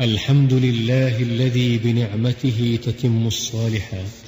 الحمد لله الذي بنعمته تتم الصالحات